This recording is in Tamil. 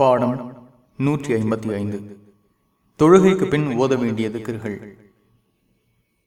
பாடம் நூற்றி ஐம்பத்தி ஐந்து. தொழுகைக்கு பின் ஓத வேண்டிய திக்கர்கள்.